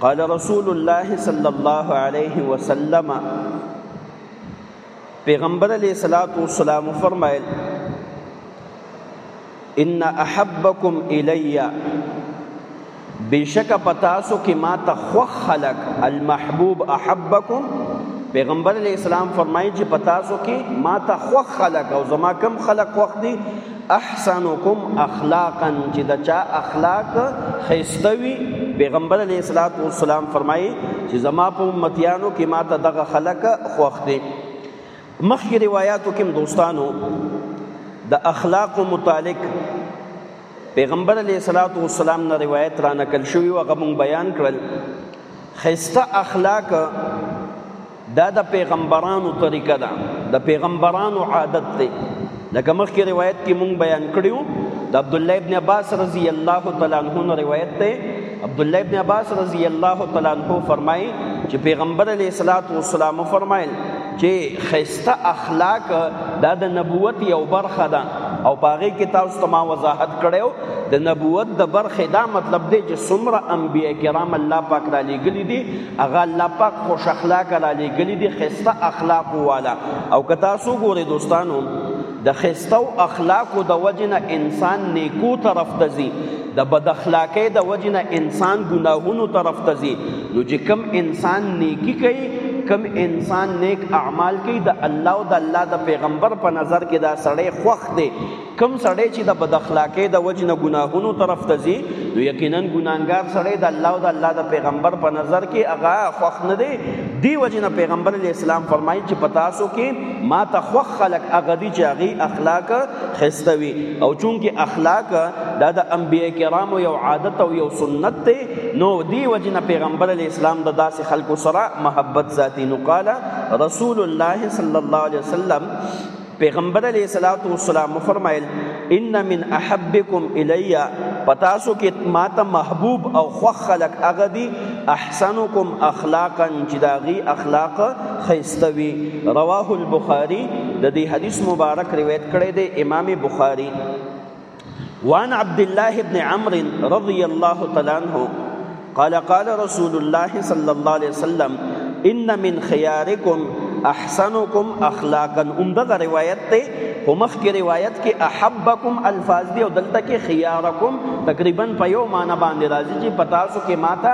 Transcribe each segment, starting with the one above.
قال رسول الله صلی الله علیه وسلم پیغمبر علیہ الصلوۃ والسلام فرمایل ان احبکم الی بشک پتاسو کې ما ته خو خلق المحبوب احبکم پیغمبر علیہ السلام فرمایي چې پتاسو کې ما ته خو خلق او زما کم خلق وخت دي احسنکم اخلاقا چې دا چا اخلاق خيستوي پیغمبر علیه الصلاۃ والسلام فرمایي چې زما په امتیانو کې ماته دغه خلک خوښته مخکې روایتو کې دوستانو د اخلاق متعلق پیغمبر علیه الصلاۃ والسلام نه روایت را نقل شوی او غمون بیان کړل خيسته اخلاق دا د پیغمبرانو طریقه ده د پیغمبرانو عادت دی لکه مخکې روایت کې مونږ بیان کړیو د عبد الله ابن عباس رضی الله تعالی عنہ روایت ده عبد الله ابن عباس رضی الله تعالی عنہ فرمایي چې پیغمبر علیه الصلاۃ والسلام فرمایل چې خسته اخلاق دا د نبوت یو برخه ده او پاغه کې تاسو ته ما وضاحت کړو د نبوت د برخه دا مطلب دی چې څومره انبیای کرام الله پاک را لېږلي دي هغه الله پاک خوش اخلاق را لګلی دي خسته اخلاق والا او که تاسو ګورئ دوستانو د خسته او اخلاقو د وجنه انسان نیکو طرف ته ځي د بد اخلاقۍ د وجنه انسان ګناهونو طرف ته ځي نو چې کم انسان نیکی کوي کم انسان نیک اعمال کوي د الله او د الله د پیغمبر په نظر کې دا سړی خوښ دی کوم سړی چې د بداخلاقۍ د وجې نه ګناهونو طرف ته ځي نو یقینا ګناهګار سړی د الله او د الله د پیغمبر په نظر کې هغه خوښ نه دی دی وجې نه پیغمبر علیه السلام فرمایي چې په تاسو کې ما ته خوښ خلک هغه دي چې هغوی اخلاق ښایسته وي او چونکې اخلاق دا د انبیا کرامو یو عادت او یو سنت دی نو دی وجې نه پیغمبر علیه السلام د داسې خلکو سره محبت ذاتي نو قاله رسول الله صلی الله علیه وسلم پیغمبر علیه الصلاۃ والسلام فرمایل ان من احبکم الی پتاسو کې ماته محبوب او خوخ خلق هغه دي احسنکم اخلاقا چې داغي اخلاق خيستوي رواه البخاری د دې حدیث مبارک روایت کړی دی امام بخاری وان عبد الله بن عمرو رضي الله تعالى عنه قال قال رسول الله صلى الله عليه وسلم ان من خياركم احسنكم اخلاقا عمده روایت ته په مخ کې روایت کې احبکم الفاظ دی او دلته کې خيارکم تقریبا په یو معنی باندې راځي چې پتا سو کې ماته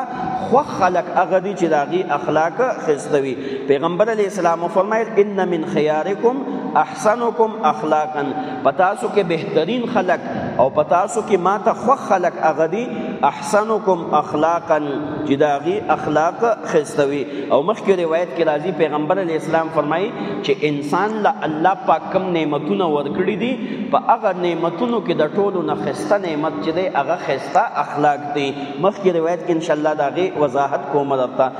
خو خلق اغدي چې داغي اخلاق خستوي پیغمبر علی السلام فرمایل ان من خيارکم احسنکم اخلاقا پتاسو کې بهترین خلق او پتاسو کې ما ته خو خلق اغدي احسنکم اخلاقا چې داغي اخلاق خستوي او مخکې روایت کې راځي پیغمبر علی اسلام فرمایي چې انسان لا الله پاک کم نعمتونه ورکړي دي په هغه نعمتونو کې د ټولو نه خسته نعمت چې دی هغه خسته اخلاق دي مخکې روایت کې ان شاء الله داغي وضاحت کوم درته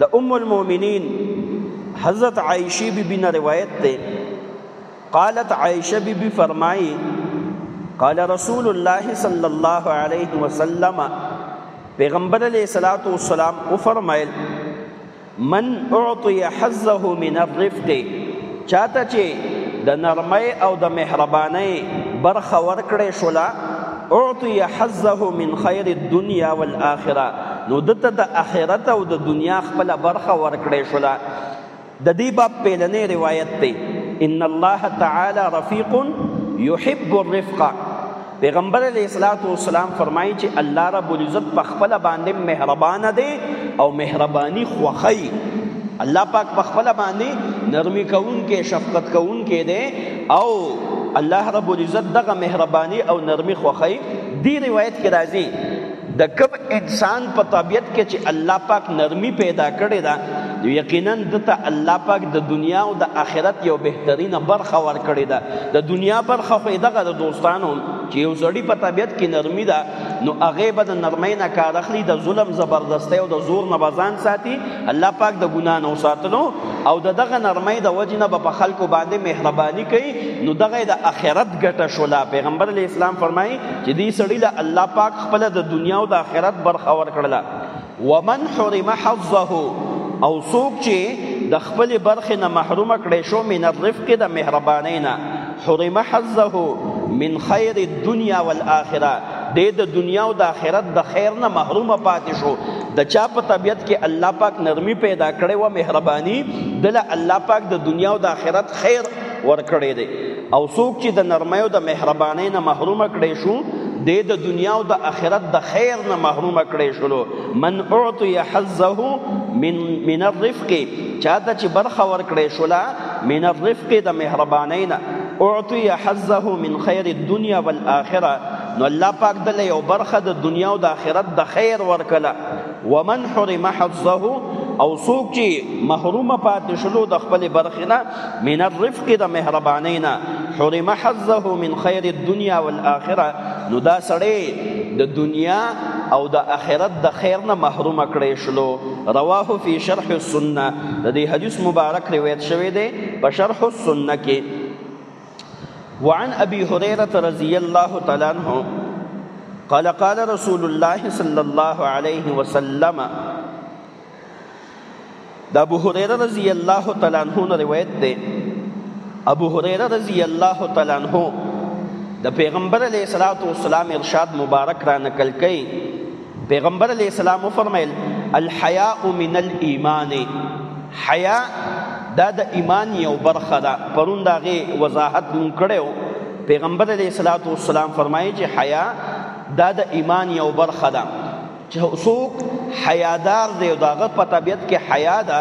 د ام المؤمنین حضرت عائشه بی بی نه روایت ده قالت عائشه بی بی فرمایي قال رسول الله صلی الله علیه وسلم پیغمبر علیہ الصلوۃ والسلام او فرمایل من اعطي حظه من الرفق چاته چې د نرمۍ او د مهربانۍ برخه ورکړې شولا اعطي حظه من خير الدنيا والاخره نو دته د اخرت او د دنیا خپل برخه ورکړې شو دا د دې باب پیلنې روایت دی ان الله تعالی رفیق يحب الرفق پیغمبر علیه الصلاۃ والسلام فرمایي چې الله رب العزت په خپل باندې مهربان دی او مهرباني خوخی الله پاک په خپل باندې نرمي کوونکې شفقت کوونکې دی او الله رب العزت دغه مهرباني او نرمي خوخی دی روایت کې راځي د کوم انسان په طبیعت کې چې الله پاک نرمي پیدا کړې ده یقینا دته الله پاک د دنیا او د آخرت یو بهترینه برخه ورکړې ده د دنیا برخه خو دغه د دوستانو چې یو سړی په طبیعت کې نرمي ده نو هغه به د نرمۍ نه کار اخلي د ظلم زبردستۍ او د زور نه بزان ساتي الله پاک د ګنا نه ساتلو او د دغه نرمۍ د وجې نه به په خلکو باندې مهرباني کوي نو دغه د آخرت ګټه شولا پیغمبر علی اسلام فرمایي چې دې سړی له الله پاک خپل د دنیا او د آخرت برخه ورکړله ومن حرم حظه او څوک چې د خپل برخې نه محروم کړي شو من الرفق د مهربانۍ نه حرم حظه من خیر الدنیا والآخره دې د دنیا او د آخرت د خیر نه محروم پاتې شو د چا په طبیعت کې الله پاک نرمي پیدا کړې و مهرباني دل الله پاک د دنیا او د آخرت خیر ورکړې دي او څوک چې د نرمۍ او د مهربانۍ نه محروم کړي شو د د دنیا او د آخرت د خیر نه محروم کړي شو من اعطي حظه من من الرفق چاته چې برخه ورکړې شولا من الرفق د مهربانۍ نه اعطي حظه من خير الدنيا والاخره نو الله پاک دل یو برخه د دنیا او د آخرت د خیر ورکله ومن حرم حظه او څوک چې محروم پاتې شلو د خپل برخې نه من الرفق د مهربانۍ نه حرم حظه من خیر الدنيا والاخره نو دا سړی د دنیا او د آخرت د خیر نه محروم کړی شلو رواه فی شرح السنه د دې حدیث مبارک روایت شوی دی په شرح السنه کې وعن ابي هريره رضي الله تعالى عنه قال قال رسول الله صلى الله عليه وسلم د ابو هريره رضی الله تعالی عنہ روایت ده ابو هريره رضی الله تعالی عنہ د پیغمبر علیه الصلاۃ والسلام ارشاد مبارک را نقل کړي پیغمبر علیه السلام وفرمایل الحیاء من الايمان حیا دا د ایمان یو برخه ده پرون داغه وضاحت مون کړو پیغمبر علیه الصلاۃ والسلام فرمایي چې حیا دا د ایمان یو برخه ده چې څوک حیادار دی او داغه په طبیعت کې حیا ده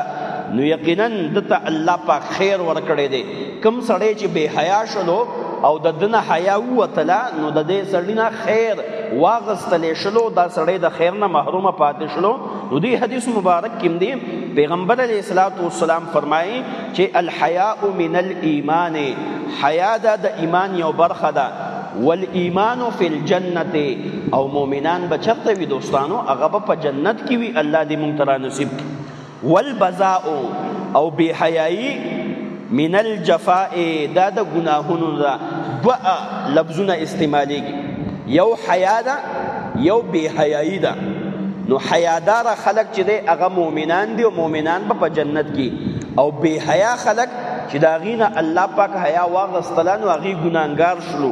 نو یقینا دته الله پاک خیر ورکړي دی کم سړی چې بے حیا شلو او د دنه حیا وتله نو د دې سړی نه خیر واغستل شلو دا سړی د خیر نه محروم پاتې شلو نو دې حدیث مبارک کې دی پیغمبر علیه الصلاۃ والسلام فرمایي چې الحیاء من الايمان حیا د ایمان یو برخه ده والایمان فی الجنه او مؤمنان بچته وي دوستانو هغه په جنت کې وي الله دې مونږ ته نصیب کړي والبزاء او بی حیائی من الجفاء دا د ګناهونو دا دوا لفظونه استعمالیږي یو حیا ده یو بی حیائی ده نو حیادار خلق چې دی هغه مؤمنان دی او مؤمنان به په جنت کې او بی حیا خلق چې دا غینه الله پاک حیا واغستلانو هغه ګناګار شلو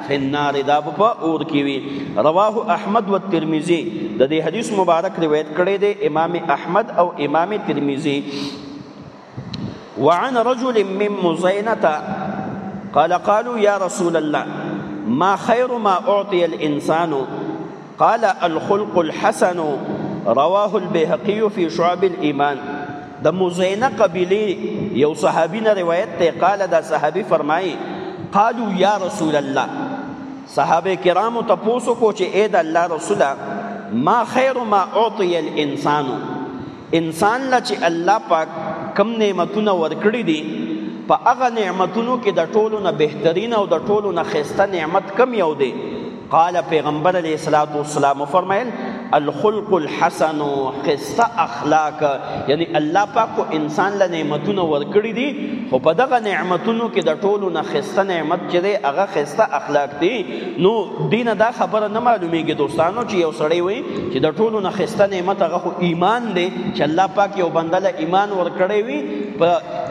فی النار دا په اور کې وی رواه احمد و ترمذی د دې حدیث مبارک روایت کړی دی امام احمد او امام ترمذی وعن رجل من مزینه قال قالوا يا رسول الله ما خير ما اعطي الانسان قال الخلق الحسن رواه البيهقي في شعب الايمان د مزینه قبیله یو صحابي نه روایت ته قال دا صحابي فرمایي قالو یا رسول الله صحابه کرامو ته پوسو کو چې اې د الله رسوله ما خیر ما اعطي الانسان انسان له چې الله پاک کم نعمتونه ورکړي دي په هغه نعمتونو کې د ټولو نه بهترین او د ټولو نه خسته نعمت کم یو دی قال پیغمبر علیه الصلاۃ والسلام فرمایل الخلق الحسن خسته اخلاق یعنی الله پاک انسان له نعمتونو ورکړي دي خو په دغه نعمتونو کې د ټولو نه خسته نعمت چې دی هغه خسته اخلاق دي نو دین دا خبره نه معلومیږي دوستانو چې یو سړی وي چې د ټولو نه خسته نعمت هغه خو ایمان دی چې الله پاک یو بنده له ایمان ورکړی وي په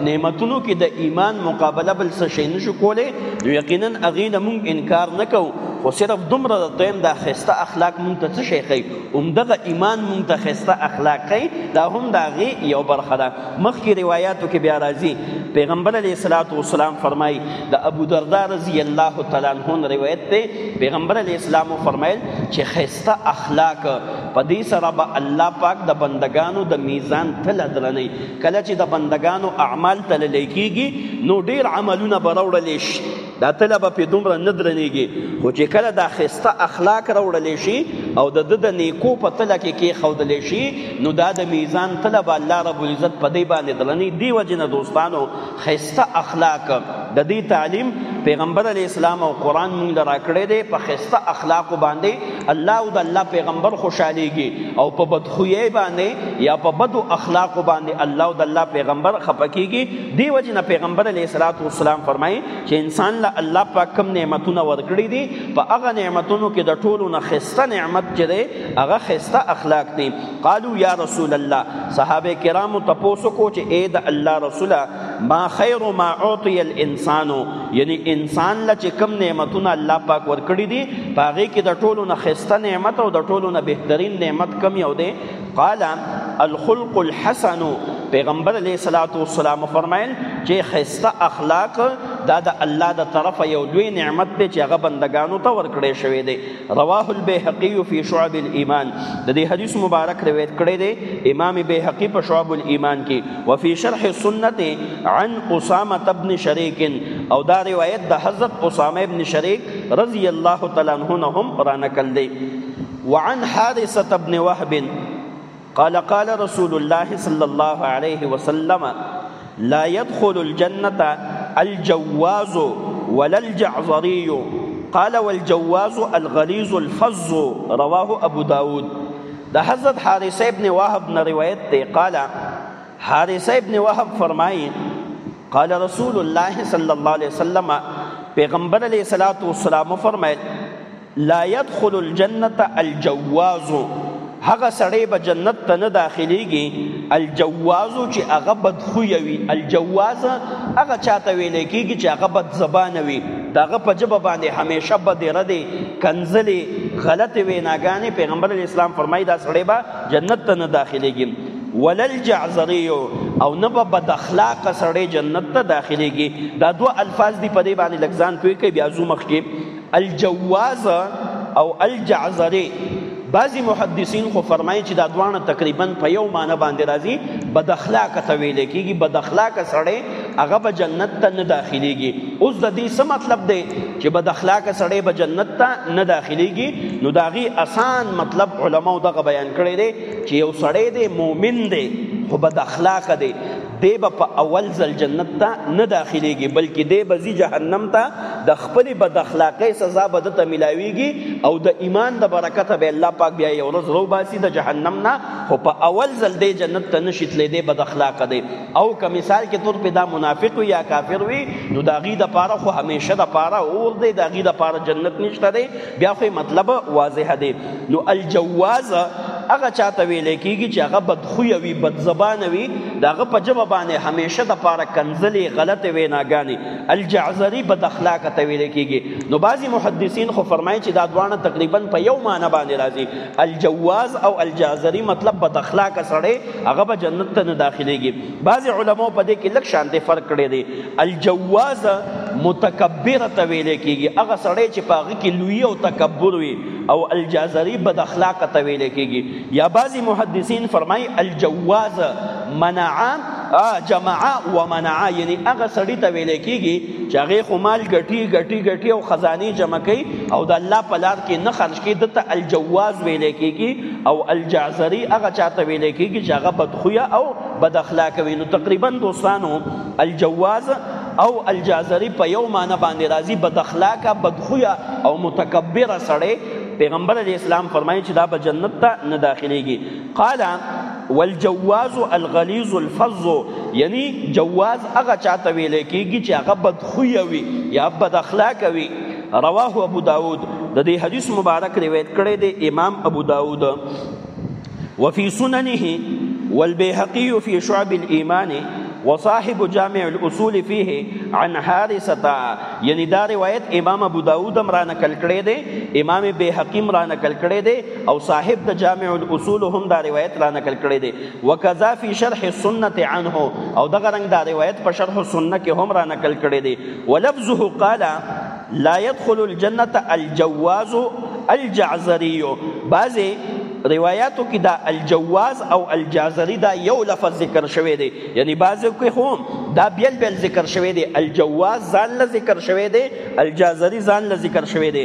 نعمتونو کې د ایمان مقابله بل څه شي نشو کولی نو یقینا هغې نه مونږ انکار نه کوو خو صرف دومره د دویم دا خسته اخلاق مونږ ته څه شي ښي همدغه ایمان مونږ ته خسته اخلاق ښي دا هم د هغې یو برخه ده مخکې روایاتو کې بیا راځي پیغمبر علیه الصلاۃ والسلام فرمایي د ابو دردا رضی الله تعالی عنه روایت دی پیغمبر علیه السلام فرمایل چې ستا اخلاق په دې سره به الله پاک د بندگانو د میزان تل درنی کله چې د بندگانو اعمال تل لیکيږي نو ډیر عملونه بروړل شي دا تل به په دومره نه درنیږي خو چې کله دا خسته اخلاق راوړل شي او د د نیکو په تل کې کې خودل شي نو دا د میزان تل به الله رب العزت په دې باندې درنی دی وجنه دوستانو خسته اخلاق د دې تعلیم پیغمبر علی اسلام او قران مونږ له راکړې دي په خسته اخلاق باندې الله او د الله پیغمبر خوشاليږي او په بدخویه باندې یا په بدو اخلاق باندې الله او د الله پیغمبر خپکیږي دی وجه نه پیغمبر علی اسلام فرمایي چې انسان له الله پاک کوم نعمتونه ورکړي دي په هغه نعمتونو کې د ټولو نه خسته نعمت چې دی هغه خسته اخلاق دي قالو یا رسول الله صحابه کرامو تپوسو کو چې اے د الله رسوله ما خیر ما اعطي الانسان یعنی انسان لا چې کم نعمتونه الله پاک ورکړي دي پاغه کې د ټولو نه خسته نعمت او د ټولو نه بهترین نعمت کم یو دی قال الخلق الحسن پیغمبر علیه الصلاۃ والسلام فرمایل چې خسته اخلاق دا د الله د طرفه یو لوی نعمت دی چې هغه بندگانو ته ورکړی شوی دی رواه البيهقي في شعب الايمان د دې حدیث مبارک روایت کړی دی امام بيهقي په شعب الايمان کې وفي شرح السنه عن اسامه بن شريك او دا روایت د حضرت اسامه بن شريك رضی الله تعالی عنہ هم را نقل دی وعن حارثه بن وهب قال قال رسول الله صلى الله عليه وسلم لا يدخل الجنة الجواز ولا الجعظري قال والجواز الغليظ الفظ رواه ابو داود ده حضرت حارث ابن وهب نے روایت تے قال حارث ابن وهب فرمائے قال رسول الله صلى الله عليه وسلم پیغمبر علیہ الصلوۃ والسلام فرمائے لا يدخل الجنه الجواز هغه سړی به جنت ته نه داخليږي الجواز چې هغه بد خوې وي الجواز هغه چاته ویل کېږي چې هغه بد زبان وي داغه په جبه باندې همیشه بد ردی کنزلي غلط ویناګانې پیغمبر اسلام فرمایي دا سړی به جنت ته نه داخليږي ولل جعزری او نه په بد اخلاق سړی جنت ته داخليږي دا دوه الفاظ دی په دې باندې لګزان پوي کوي بیا زو مخ کې الجواز او الجعزری بعضی محدثین خو فرمایي چې دا دوانه تقریبا په یو معنی باندې راځي بد اخلاق ته ویل کېږي بد اخلاق سړی هغه به جنت ته نه داخليږي اوس د دې څه مطلب دی چې بد اخلاق سړی به جنت ته نه داخليږي نو دا غي اسان مطلب علماو دغه بیان کړی دی چې یو سړی دی مؤمن دی خو بد اخلاق دی دی به په اول ځل جنت ته نه داخليږي بلکې دی به ځي جهنم ته د خپل بد اخلاقۍ سزا به دته ملاويږي او د ایمان د برکت به الله پاک بیا یو ورځ رو باسي د جهنم نه خو په اول ځل دی جنت ته نشي تللی دی بد اخلاق دی او که مثال کې تور پیدا منافق وي یا کافر وي نو د هغې دپاره خو همیشه دپاره اور دی د هغې دپاره جنت نشته دی بیا خو مطلب واضح دی نو الجواز هغه چاته ویل کیږي چې هغه بدخوی وي بدزبان وي داغه په جبه باندې همیشه د پاره کنزلي غلط ویناګانی الجعزری بد اخلاق ته ویل کیږي نو بعضی محدثین خو فرمایي چې دا دوانه تقریبا په یو معنی باندې راځي الجواز او الجعزری مطلب بد اخلاق سره هغه به جنت ته نه داخليږي بعض علماء په دې کې لک شان دي فرق کړی دی الجواز متکبر ته ویل کېږي هغه سړی چې پاغه کې لوی او تکبر وي او الجازری بد اخلاق ته ویل کېږي یا بعض محدثین فرمای الجواز منع جمع ومنع یعنی هغه سړی ته ویل کېږي چې هغه خو مال ګټي ګټي ګټي او خزاني جمع کوي او د الله په لار کې نه خرج کوي دته الجواز ویل کېږي او الجعزري هغه چاته ویل کېږي چې هغه بدخویا او بد اخلاق وي نو تقریبا دوستانو الجواز او الجعزري په یو معنی باندې راځي بد اخلاق بدخویا او متکبر سړی پیغمبر علی اسلام فرمایي چې دا به جنت ته نه داخليږي قال والجواز الغلیظ الفظ یعنی جواز هغه چاته ویل کیږي چې هغه بد خوی وي یا بد اخلاق وي رواه ابو داود د دې حدیث مبارک روایت کړی دی امام ابو داود وفي سننه والبيهقي في شعب الإيمان وصاحب جامع الاصول فيه عن حارثه یعنی دا روایت امام ابو داود امرانه کل کړی دی امام بیهقی امرانه کل کړی دی او صاحب د جامع الاصول هم دا روایت را نقل کړی دی وکذا فی شرح السنه عنه او دغه رنگ دا روایت په شرح السنه کې هم را نقل کړی دی ولفظه قال لا يدخل الجنه الجواز الجعزري بعضی روایاتو کې دا الجواز او الجازری دا یو لفظ ذکر شوی دی یعنی بعضو کې هم دا بیل بیل ذکر شوی دی الجواز ځان له ذکر شوی دی الجازری ځان له ذکر شوی دی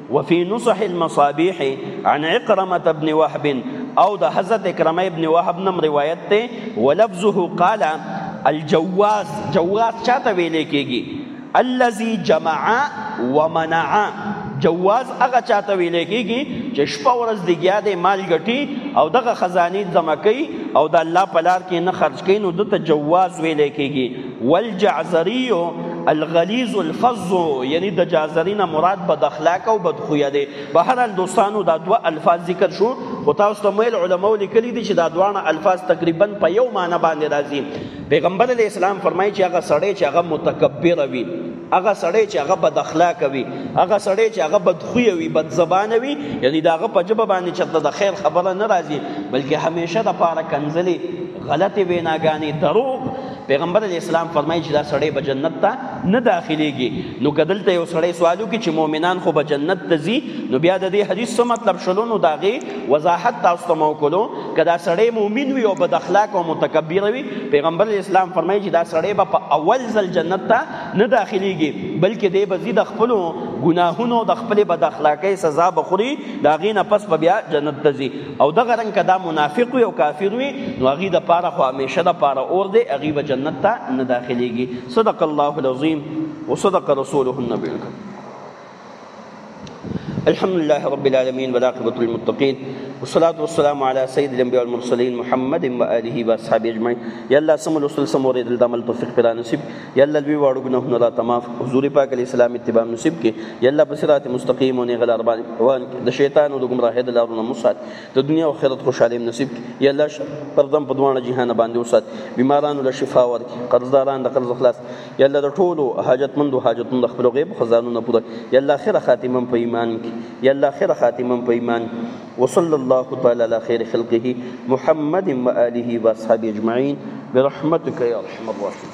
وفي نصح المصابيح عن عقرمة ابن وهب او د حضرت اکرمه ابن وهب نم روایت ته ولفظه قال الجواز جواز چاته ویل کیږي الذي جمع ومنع جواز هغه چاته ویل کیږي چې شپه ورځ دی ګیا دی مال ګټي او دغه خزانه جمع کوي او د الله په لار کې نه خرج کوي نو دته جواز ویل کیږي والجعزري الغليظ الفظ یعنی د جعزري نه مراد بد اخلاق او بد خویا دی به هر حال دوستانو دا دوه الفاظ ذکر شو خو تاسو ته مېل علماء لیکلي دي چې دا دوه الفاظ تقریبا په یو معنی باندې راځي پیغمبر علی اسلام فرمایي چې هغه سړی چې هغه متکبر وي هغه سړی چې هغه بد اخلاق وي هغه سړی چې هغه بد خوی وي بد زبان وي یعنی دا هغه په جبه باندې چې د خیر خبره نه راځي بلکې همیشه د پاره کنځلې غلطې ویناګانې دروغ پیغمبر علی اسلام فرمایي چې دا سړی به جنت ته نه داخليږي نو کدل ته یو سړی سوالو کې چې مؤمنان خو به جنت ته ځي نو بیا د دې حدیث څه مطلب شلو نو داغي وضاحت تاسو ته مو کولو کدا سړی مؤمن وي او بد اخلاق او متکبر وي پیغمبر علی اسلام فرمایي چې دا سړی به په اول ځل جنت ته نه داخليږي بلکې دی به زی د خپل ګناهونو د خپل بد اخلاقۍ سزا بخوري داغي نه پس بیا جنت ته ځي او دغه رنګ کدا منافق وي او کافر وي نو هغه د پاره خو همیشه د پاره اور دی هغه به جنت ته نه داخليږي صدق الله العظیم وصدق رسوله النبي الكريم الحمد لله رب العالمين والعاقبة للمتقين والصلاة والسلام على سيد الأنبياء والمرسلين محمد وآله وأصحابه أجمعين يا الله سم الوصول سم وريد الدمل توفيق بلا نصيب یلا دوی واړو ګناهونه راته معاف حضور پاک علی السلام اتباع نصیب کې یلا بصراط مستقیم ونی غلار باندې وان د شیطان او د گمراهی د لارونو مسات د دنیا او آخرت خوشاله نصیب کې یلا پردم په دوانه جهان باندې وسات بیمارانو له شفا ورکي قرضداران د قرض خلاص یلا د ټولو حاجتمندو حاجتمند خپل غیب خزانونه پوره یلا خیره خاتمه په ایمان کې یلا خیره خاتمه په ایمان وصلى الله تعالى على خير خلقه محمد وآله وأصحابه أجمعين برحمتك يا أرحم الراحمين